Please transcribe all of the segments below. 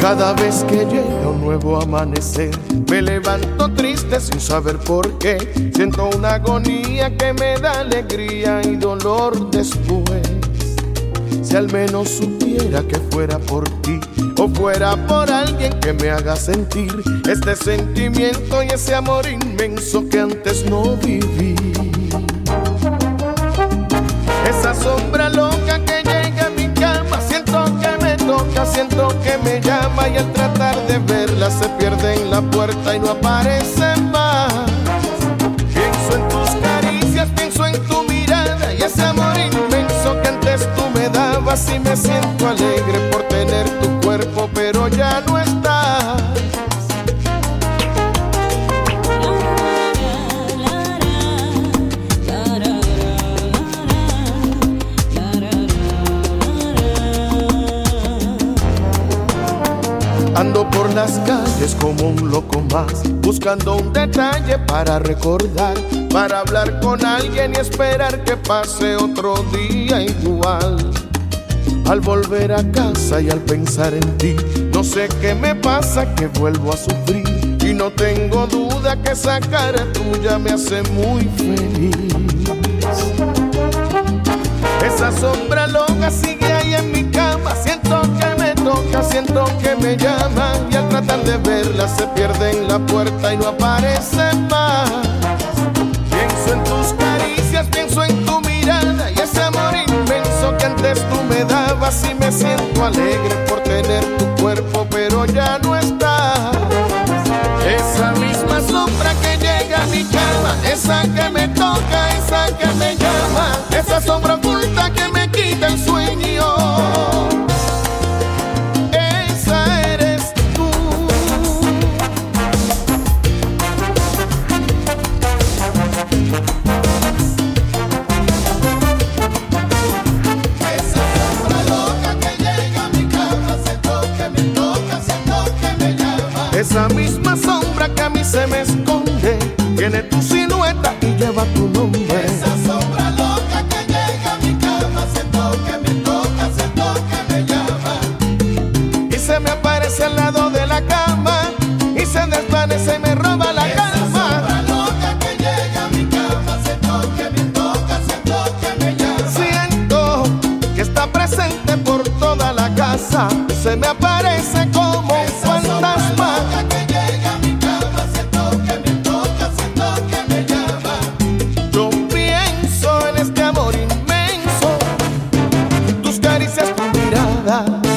Cada vez que llega nuevo amanecer, me levanto triste sin saber por qué. Siento una agonía que me da alegría y dolor después. Si al menos supiera que fuera por ti o fuera por alguien que me haga sentir este sentimiento y ese amor inmenso que antes no viví. Llama y al tratar de verla se pierde en la puerta y no aparece más. Pienso en tus caricias, pienso en tu mirada y ese amor inmenso que antes tú me dabas y me siento alegre Ando por las calles como un loco más, buscando un detalle para recordar, para hablar con alguien y esperar que pase otro día igual. Al volver a casa y al pensar en ti, no sé qué me pasa que vuelvo a sufrir y no tengo duda que esa cara tuya me hace muy feliz. Esa sombra loca sigue ahí en mi cama. Siento que me toca, siento que me llama. Y al tratar de verla se pierde en la puerta y no aparece más. Pienso en tus caricias, pienso en tu mirada. Y ese amor inmenso que antes tú me dabas. Y me siento alegre por tener tu cuerpo, pero ya no está. Esa misma sombra que llega a mi cama, esa que me toca, esa que me llama, esa sombra Esa misma sombra que a mí se me esconde, tiene tu silueta y lleva tu nombre. Esa sombra loca que llega a mi cama, siento que me toca, siento que me llama. Y se me aparece al lado de la cama, y se desvanece y me roba la calma. Sombra loca que llega a mi cama, siento que me toca, siento que me llama. Siento que está presente por toda la casa, se me aparece como mirada.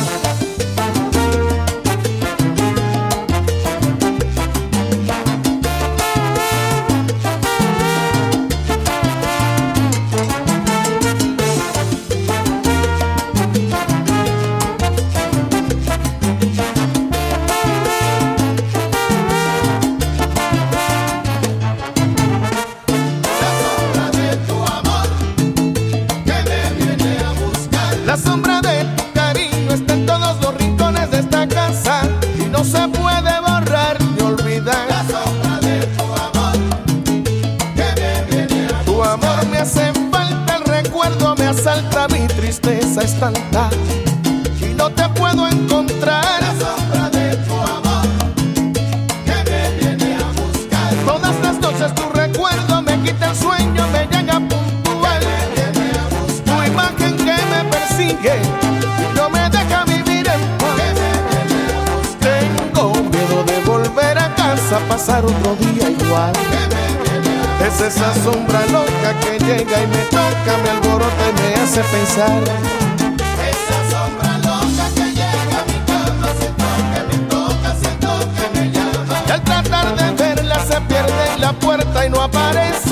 Tristeza es tanta y no te puedo encontrar. La sombra de tu amor que me viene a buscar. Todas las noches tu recuerdo me quita el sueño, me llega puntual. Tu imagen que me persigue y no me deja vivir en paz. Tengo miedo de volver a casa, pasar otro día igual. Es esa sombra loca que llega y me toca, me hace pensar. Esa sombra loca que llega a mi cama, siento que me toca, siento que me llama. Y al tratar de verla se pierde en la puerta y no aparece